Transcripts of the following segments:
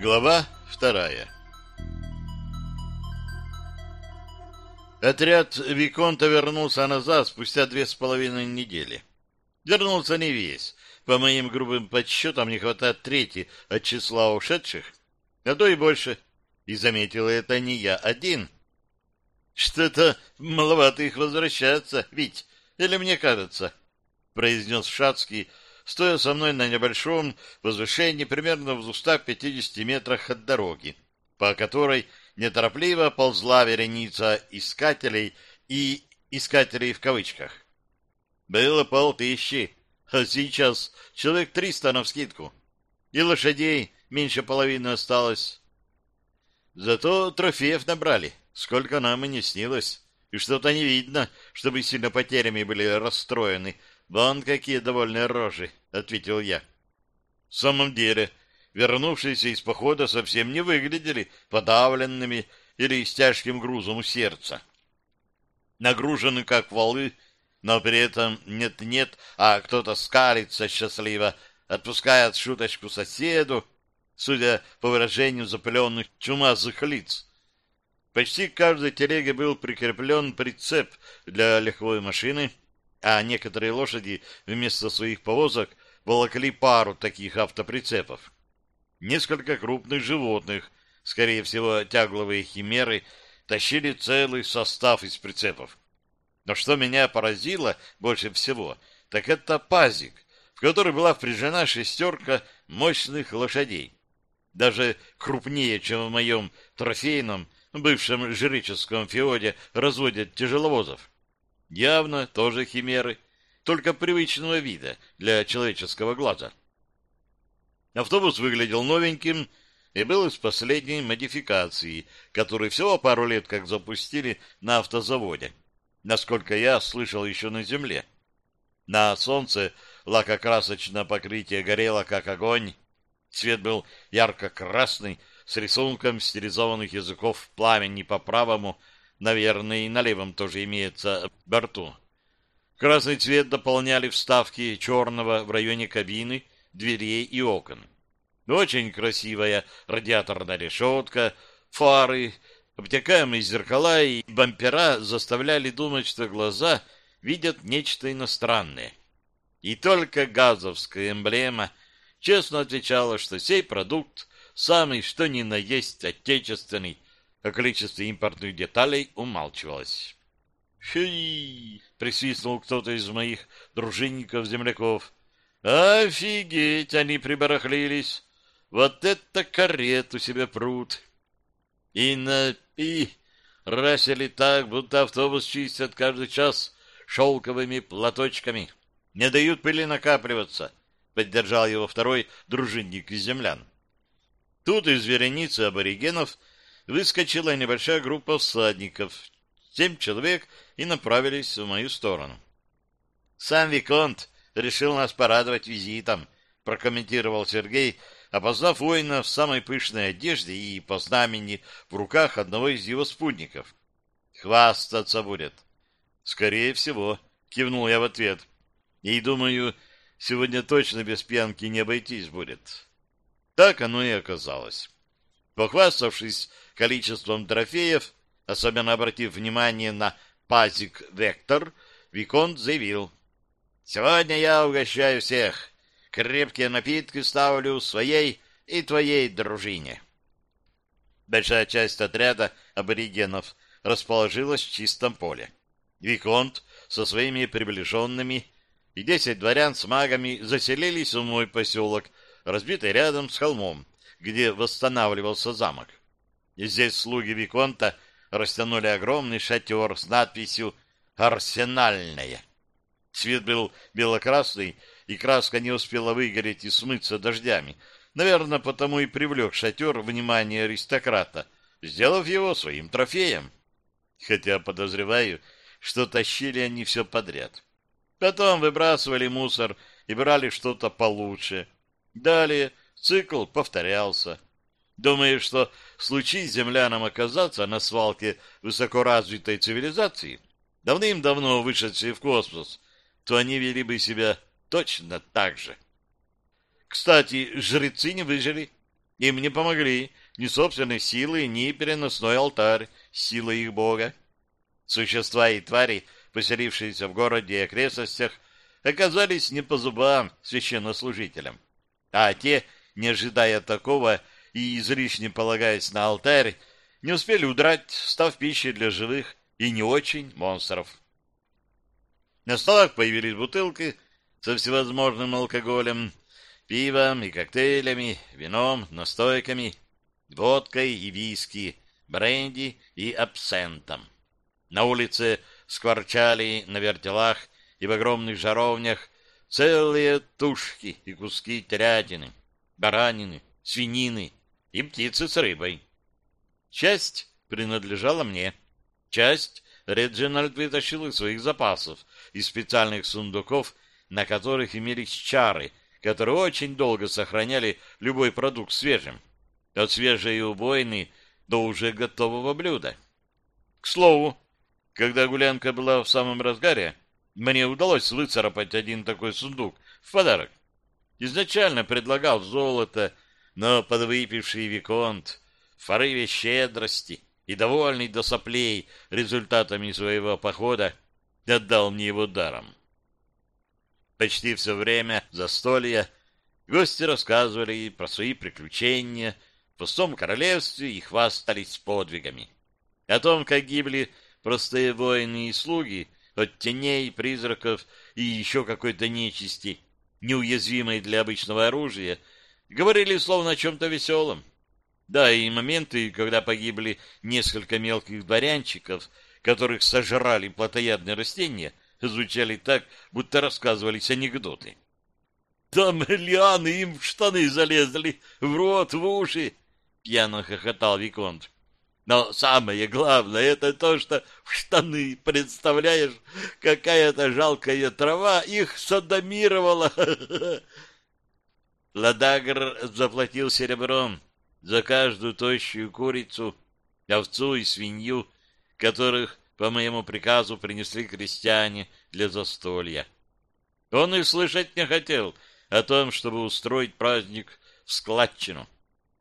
Глава вторая Отряд Виконта вернулся назад спустя две с половиной недели. Вернулся не весь. По моим грубым подсчетам не хватает трети от числа ушедших, а то и больше. И заметил это не я один. Что-то маловато их возвращаться, ведь, или мне кажется, произнес Шацкий, стоя со мной на небольшом возвышении примерно в 250 метрах от дороги, по которой неторопливо ползла вереница искателей и искателей в кавычках. Было полтыщи, а сейчас человек триста навскидку. И лошадей меньше половины осталось. Зато трофеев набрали, сколько нам и не снилось. И что-то не видно, чтобы сильно потерями были расстроены. Вон какие довольные рожи, — ответил я. В самом деле, вернувшиеся из похода совсем не выглядели подавленными или с тяжким грузом у сердца. Нагружены, как валы, но при этом нет-нет, а кто-то скалится счастливо, отпускает шуточку соседу, судя по выражению запыленных чумазых лиц. Почти к каждой телеге был прикреплен прицеп для легковой машины, а некоторые лошади вместо своих повозок волокли пару таких автоприцепов. Несколько крупных животных, скорее всего, тягловые химеры, тащили целый состав из прицепов. Но что меня поразило больше всего, так это пазик, в который была впряжена шестерка мощных лошадей. Даже крупнее, чем в моем трофейном, бывшем жреческом феоде, разводят тяжеловозов. Явно тоже химеры, только привычного вида для человеческого глаза. Автобус выглядел новеньким и был из последней модификации, которую всего пару лет как запустили на автозаводе, насколько я слышал еще на земле. На солнце лакокрасочное покрытие горело, как огонь. Цвет был ярко-красный, с рисунком стилизованных языков пламени по правому, наверное, и на левом тоже имеется борту. Красный цвет дополняли вставки черного в районе кабины, дверей и окон. Очень красивая радиаторная решетка, фары, обтекаемые зеркала и бампера заставляли думать, что глаза видят нечто иностранное. И только газовская эмблема честно отвечала, что сей продукт самый что ни на есть отечественный, о количестве импортных деталей умалчивалось. «Фи!» — присвистнул кто-то из моих дружинников-земляков. «Офигеть, они прибарахлились! Вот это карету себе прут!» И на «и» расили так, будто автобус чистят каждый час шелковыми платочками. Не дают пыли накапливаться, — поддержал его второй дружинник из землян. Тут из вереницы аборигенов выскочила небольшая группа всадников, семь человек, и направились в мою сторону. «Сам Виконт решил нас порадовать визитом», — прокомментировал Сергей, опознав воина в самой пышной одежде и по знамени в руках одного из его спутников. «Хвастаться будет». «Скорее всего», — кивнул я в ответ. «И думаю, сегодня точно без пьянки не обойтись будет». Так оно и оказалось. Похваставшись количеством трофеев, особенно обратив внимание на пазик «Вектор», Виконт заявил. «Сегодня я угощаю всех. Крепкие напитки ставлю своей и твоей дружине». Большая часть отряда аборигенов расположилась в чистом поле. Виконт со своими приближенными и десять дворян с магами заселились в мой поселок, разбитый рядом с холмом, где восстанавливался замок. И здесь слуги Виконта растянули огромный шатер с надписью «Арсенальная». Цвет был белокрасный, и краска не успела выгореть и смыться дождями. Наверное, потому и привлек шатер внимание аристократа, сделав его своим трофеем. Хотя, подозреваю, что тащили они все подряд. Потом выбрасывали мусор и брали что-то получше. Далее цикл повторялся. Думаю, что случись землянам оказаться на свалке высокоразвитой цивилизации, давным-давно вышедшей в космос, то они вели бы себя точно так же. Кстати, жрецы не выжили. Им не помогли ни собственные силы, ни переносной алтарь, сила их бога. Существа и твари, поселившиеся в городе и окрестностях, оказались не по зубам священнослужителям. А те, не ожидая такого и излишне полагаясь на алтарь, не успели удрать, став пищей для живых и не очень монстров. На столах появились бутылки со всевозможным алкоголем, пивом и коктейлями, вином, настойками, водкой и виски, бренди и абсентом. На улице скворчали на вертелах и в огромных жаровнях целые тушки и куски телятины, баранины, свинины и птицы с рыбой. Часть принадлежала мне, часть Реджинальд вытащил из своих запасов, из специальных сундуков, на которых имелись чары, которые очень долго сохраняли любой продукт свежим, от свежей убойны до уже готового блюда. К слову, когда гулянка была в самом разгаре, мне удалось выцарапать один такой сундук в подарок. Изначально предлагал золото, но подвыпивший Виконт в порыве щедрости и довольный до соплей результатами своего похода отдал мне его даром. Почти все время застолья гости рассказывали про свои приключения в пустом королевстве и хвастались подвигами. О том, как гибли простые воины и слуги от теней, призраков и еще какой-то нечисти, неуязвимой для обычного оружия, говорили словно о чем-то веселом. Да, и моменты, когда погибли несколько мелких дворянчиков, которых сожрали плотоядные растения, звучали так, будто рассказывались анекдоты. «Там лианы им в штаны залезли, в рот, в уши!» — пьяно хохотал Виконт. «Но самое главное — это то, что в штаны, представляешь, какая-то жалкая трава их садомировала!» Ладагр заплатил серебром за каждую тощую курицу, овцу и свинью, которых по моему приказу принесли крестьяне для застолья. Он и слышать не хотел о том, чтобы устроить праздник в складчину.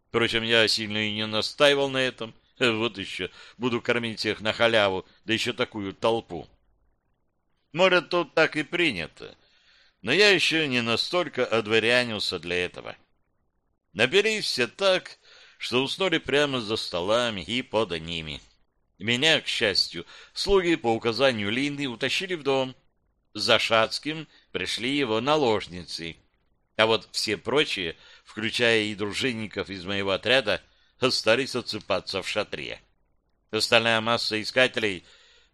Впрочем, я сильно и не настаивал на этом. Вот еще буду кормить всех на халяву, да еще такую толпу. Может, тут так и принято, но я еще не настолько одворянился для этого. Наберись все так, что уснули прямо за столами и под ними. Меня, к счастью, слуги по указанию Линды утащили в дом. За Шацким пришли его наложницы. А вот все прочие, включая и дружинников из моего отряда, остались отсыпаться в шатре. Остальная масса искателей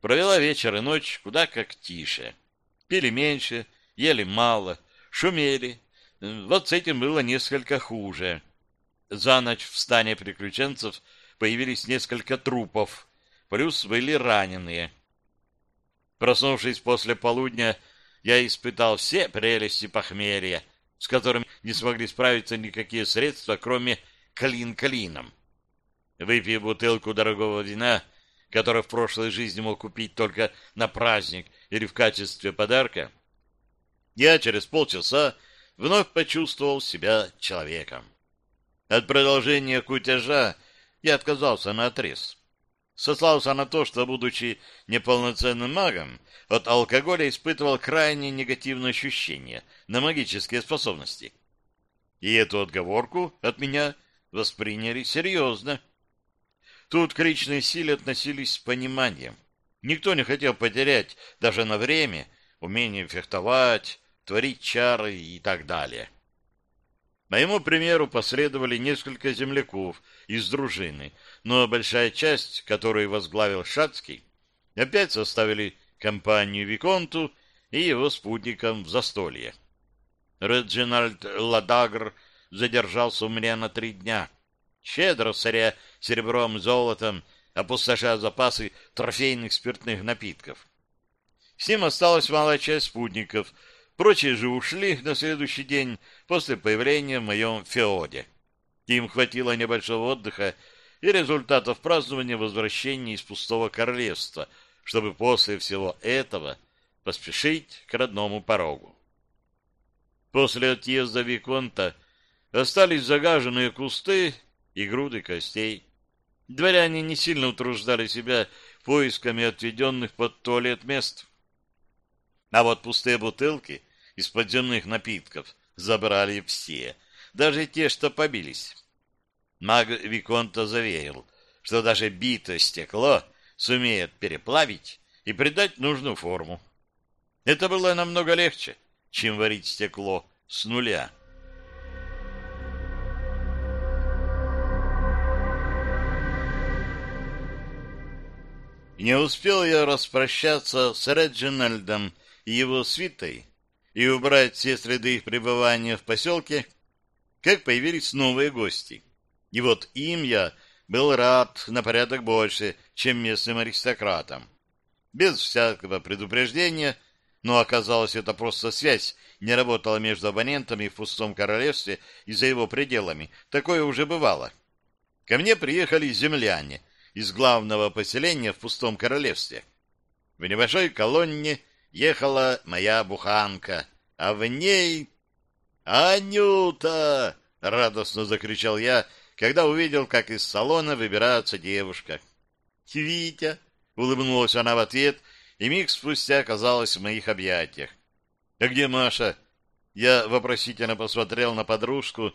провела вечер и ночь куда как тише. Пили меньше, ели мало, шумели. Вот с этим было несколько хуже. За ночь в стане приключенцев появились несколько трупов, плюс были раненые. Проснувшись после полудня, я испытал все прелести похмелья, с которыми не смогли справиться никакие средства, кроме клин клином. Выпив бутылку дорогого вина, которое в прошлой жизни мог купить только на праздник или в качестве подарка, я через полчаса вновь почувствовал себя человеком. От продолжения кутежа я отказался на отрез. Сослался на то, что, будучи неполноценным магом, от алкоголя испытывал крайне негативные ощущения на магические способности. И эту отговорку от меня восприняли серьезно. Тут к личной силе относились с пониманием. Никто не хотел потерять даже на время умение фехтовать, творить чары и так далее. Моему примеру последовали несколько земляков из дружины, но большая часть, которую возглавил Шацкий, опять составили компанию Виконту и его спутникам в застолье. Реджинальд Ладагр задержался у меня на три дня, щедро соря серебром и золотом, опустошая запасы трофейных спиртных напитков. С ним осталась малая часть спутников — Прочие же ушли на следующий день после появления в моем феоде. Им хватило небольшого отдыха и результатов празднования возвращения из пустого королевства, чтобы после всего этого поспешить к родному порогу. После отъезда Виконта остались загаженные кусты и груды костей. Дворяне не сильно утруждали себя поисками отведенных под туалет мест. А вот пустые бутылки из подземных напитков забрали все, даже те, что побились. Маг Виконта заверил, что даже битое стекло сумеет переплавить и придать нужную форму. Это было намного легче, чем варить стекло с нуля. Не успел я распрощаться с Реджинальдом и его свитой и убрать все следы их пребывания в поселке, как появились новые гости. И вот им я был рад на порядок больше, чем местным аристократам. Без всякого предупреждения, но оказалось это просто связь не работала между абонентами в пустом королевстве и за его пределами. Такое уже бывало. Ко мне приехали земляне из главного поселения в пустом королевстве. В небольшой колонне ехала моя буханка, а в ней... «Анюта!» — радостно закричал я, когда увидел, как из салона выбирается девушка. «Витя!» — улыбнулась она в ответ, и миг спустя оказалась в моих объятиях. «А где Маша?» Я вопросительно посмотрел на подружку,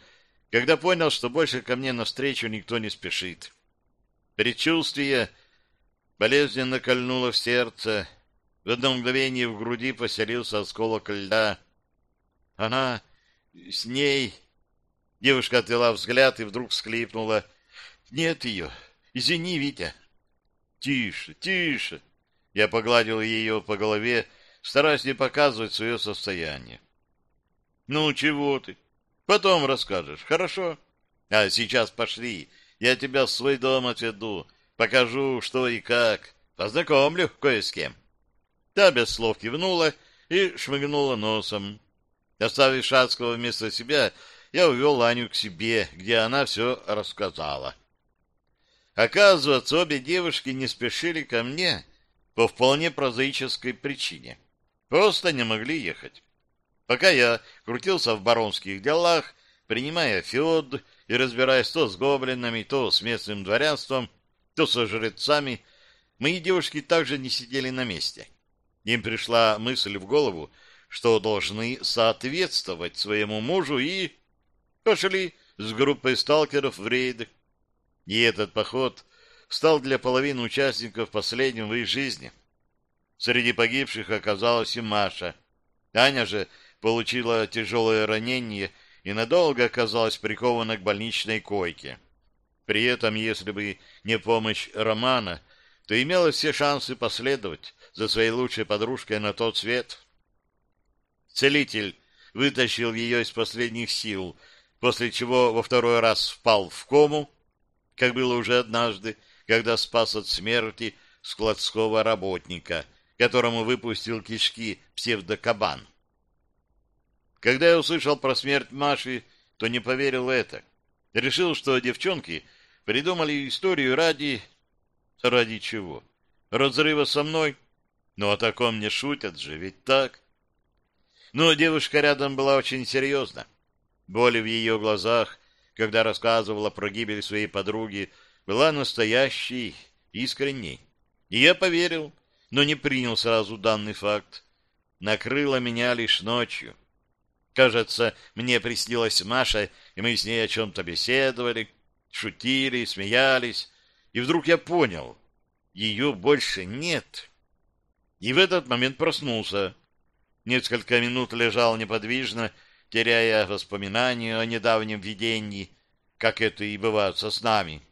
когда понял, что больше ко мне навстречу никто не спешит. Предчувствие болезненно кольнуло в сердце. В одно мгновение в груди поселился осколок льда. Она с ней... Девушка отвела взгляд и вдруг всклипнула. «Нет ее. Извини, Витя». «Тише, тише!» Я погладил ее по голове, стараясь не показывать свое состояние. «Ну, чего ты? Потом расскажешь, хорошо? А сейчас пошли, я тебя в свой дом отведу, покажу, что и как, познакомлю кое с кем». Та без слов кивнула и шмыгнула носом. Оставив Шацкого вместо себя, я увел Аню к себе, где она все рассказала. Оказывается, обе девушки не спешили ко мне по вполне прозаической причине. Просто не могли ехать. Пока я крутился в баронских делах, принимая феод и разбираясь то с гоблинами, то с местным дворянством, то со жрецами, мои девушки также не сидели на месте. Им пришла мысль в голову, что должны соответствовать своему мужу и пошли с группой сталкеров в рейд. И этот поход стал для половины участников последним в их жизни. Среди погибших оказалась и Маша. Аня же получила тяжелое ранение и надолго оказалась прикована к больничной койке. При этом, если бы не помощь Романа, то имела все шансы последовать за своей лучшей подружкой на тот свет. Целитель вытащил ее из последних сил, после чего во второй раз впал в кому, как было уже однажды, когда спас от смерти складского работника, которому выпустил кишки псевдокабан. Когда я услышал про смерть Маши, то не поверил в это. Решил, что девчонки придумали историю ради... Ради чего? Разрыва со мной? Ну, о таком не шутят же, ведь так? Но девушка рядом была очень серьезна. Боли в ее глазах, когда рассказывала про гибель своей подруги, была настоящей, искренней. И я поверил, но не принял сразу данный факт. Накрыло меня лишь ночью. Кажется, мне приснилась Маша, и мы с ней о чем-то беседовали, шутили, смеялись. И вдруг я понял, ее больше нет. И в этот момент проснулся. Несколько минут лежал неподвижно, теряя воспоминания о недавнем видении, как это и бывает со снами.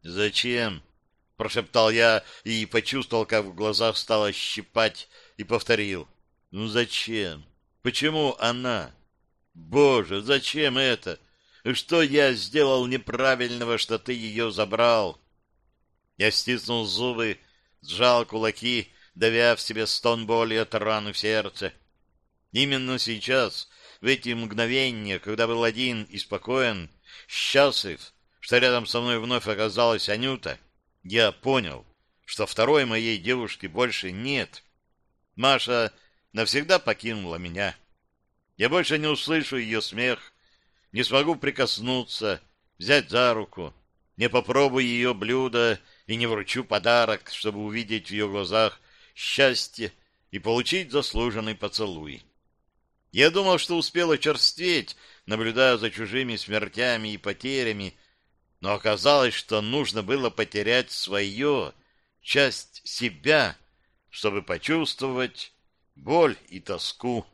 «Зачем?» — прошептал я и почувствовал, как в глазах стало щипать, и повторил. «Ну зачем? Почему она? Боже, зачем это? Что я сделал неправильного, что ты ее забрал?» Я стиснул зубы, сжал кулаки, давя в себе стон боли от раны в сердце. Именно сейчас, в эти мгновения, когда был один и спокоен, счастлив, что рядом со мной вновь оказалась Анюта, я понял, что второй моей девушки больше нет. Маша навсегда покинула меня. Я больше не услышу ее смех, не смогу прикоснуться, взять за руку, не попробую ее блюдо и не вручу подарок, чтобы увидеть в ее глазах счастье и получить заслуженный поцелуй. Я думал, что успел очерстветь, наблюдая за чужими смертями и потерями, но оказалось, что нужно было потерять свое, часть себя, чтобы почувствовать боль и тоску